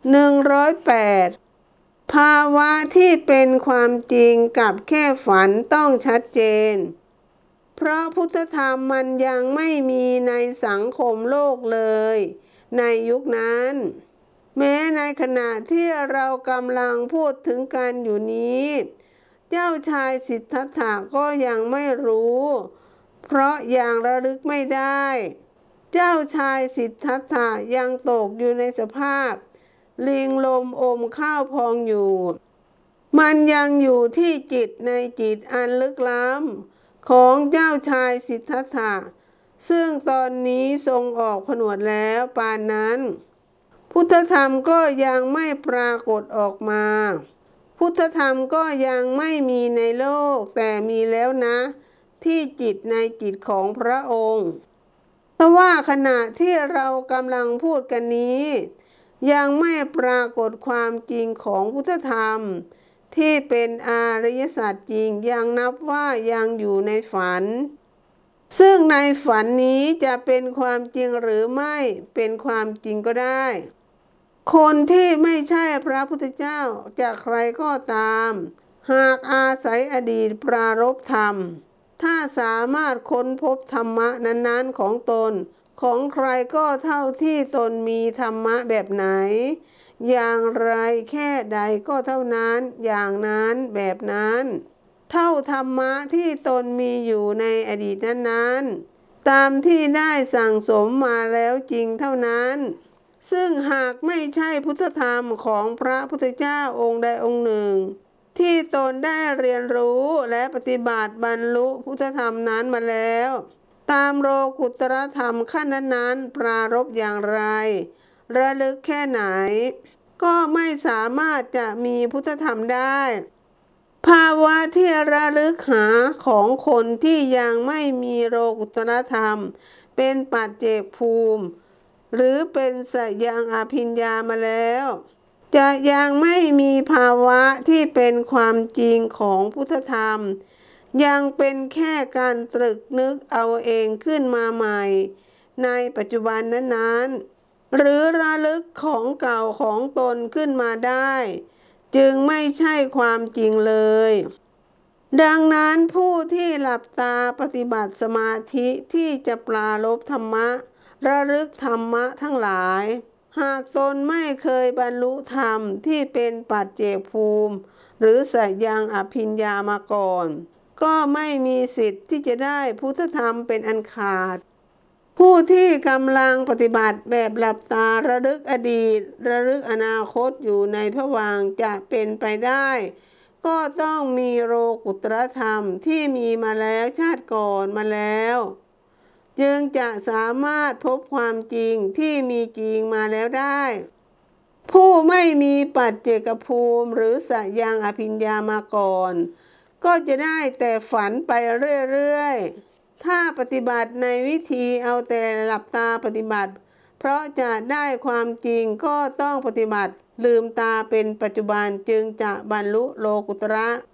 108 ภาวะที่เป็นความจริงกับแค่ฝันต้องชัดเจน เพราะพุทธธรรมมันยังไม่มีในสังคมโลกเลย ในยุคนั้น แม้ในขณะที่เรากำลังพูดถึงกันอยู่นี้ เจ้าชายสิทธัตถะก็ยังไม่รู้ เพราะยังระลึกไม่ได้ เจ้าชายสิทธัตถะยังตกอยู่ในสภาพ ลิงลมอมข้าวพองอยู่ มันยังอยู่ที่จิตในจิตอันลึกล้ำของเจ้าชายสิทธัตถะซึ่งตอนนี้ทรงออกผนวดแล้วปานนั้น พุทธธรรมก็ยังไม่ปรากฏออกมา พุทธธรรมก็ยังไม่มีในโลกแต่มีแล้วนะ ที่จิตในจิตของพระองค์เพราะว่าขณะที่เรากำลังพูดกันนี้ ยังไม่ปรากฏความจริงของพุทธธรรม ที่เป็นอริยสัจจริงยังนับว่ายังอยู่ในฝัน ซึ่งในฝันนี้จะเป็นความจริงหรือไม่เป็นความจริงก็ได้ คนที่ไม่ใช่พระพุทธเจ้าจากใครก็ตาม หากอาศัยอดีตปรารบธรรม ถ้าสามารถค้นพบธรรมะนั้นๆของตน ของใครก็เท่าที่ตนมีธรรมะแบบไหน อย่างไรแค่ใดก็เท่านั้น อย่างนั้นแบบนั้น เท่าธรรมะที่ตนมีอยู่ในอดีตนั้นๆ ตามที่ได้สั่งสมมาแล้วจริงเท่านั้นซึ่งหากไม่ใช่พุทธธรรมของพระพุทธเจ้าองค์ใดองค์หนึ่ง ที่ตนได้เรียนรู้และปฏิบัติบรรลุพุทธธรรมนั้นมาแล้ว ตามโลกุตรธรรมขั้นนั้นๆ ปรารบอย่างไร ระลึกแค่ไหน ก็ไม่สามารถจะมีพุทธธรรมได้ ภาวะที่ระลึกหาของคนที่ยังไม่มีโลกุตรธรรม เป็นปัจเจกภูมิ หรือเป็นสยังอภิญญามาแล้ว จะยังไม่มีภาวะที่เป็นความจริงของพุทธธรรม ยังเป็นแค่การตรึกนึกเอาเองขึ้นมาใหม่ ในปัจจุบันนั้นๆ หรือระลึกของเก่าของตนขึ้นมาได้ จึงไม่ใช่ความจริงเลย ดังนั้นผู้ที่หลับตาปฏิบัติสมาธิที่จะปราลบธรรมะ ระลึกธรรมะทั้งหลาย หากตนไม่เคยบรรลุธรรมที่เป็นปัจเจกภูมิ หรือสัยยังอภิญญามาก่อน ก็ไม่มีสิทธิ์ที่จะได้พุทธธรรมเป็นอันขาด ผู้ที่กำลังปฏิบัติแบบหลับตาระลึกอดีต ระลึกอนาคตอยู่ในพระวังจะเป็นไปได้ ก็ต้องมีโลกุตรธรรมที่มีมาแล้วชาติก่อนมาแล้ว จึงจะสามารถพบความจริงที่มีจริงมาแล้วได้ผู้ไม่มีปัจเจกภูมิหรือสยังอภิญญามาก่อน ก็จะได้แต่ฝันไปเรื่อยๆ ถ้าปฏิบัติในวิธีเอาแต่หลับตาปฏิบัติ เพราะจะได้ความจริงก็ต้องปฏิบัติลืมตาเป็นปัจจุบันจึงจะบรรลุโลกุตระ